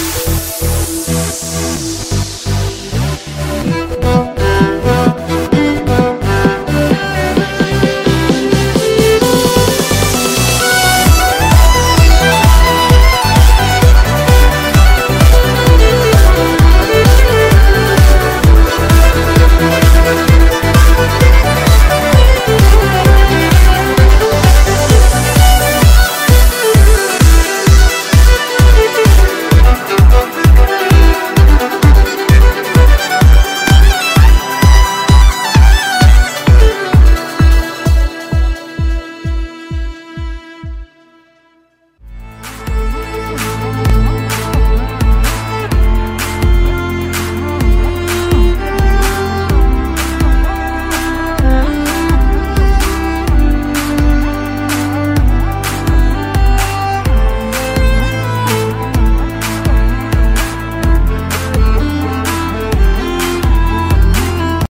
Música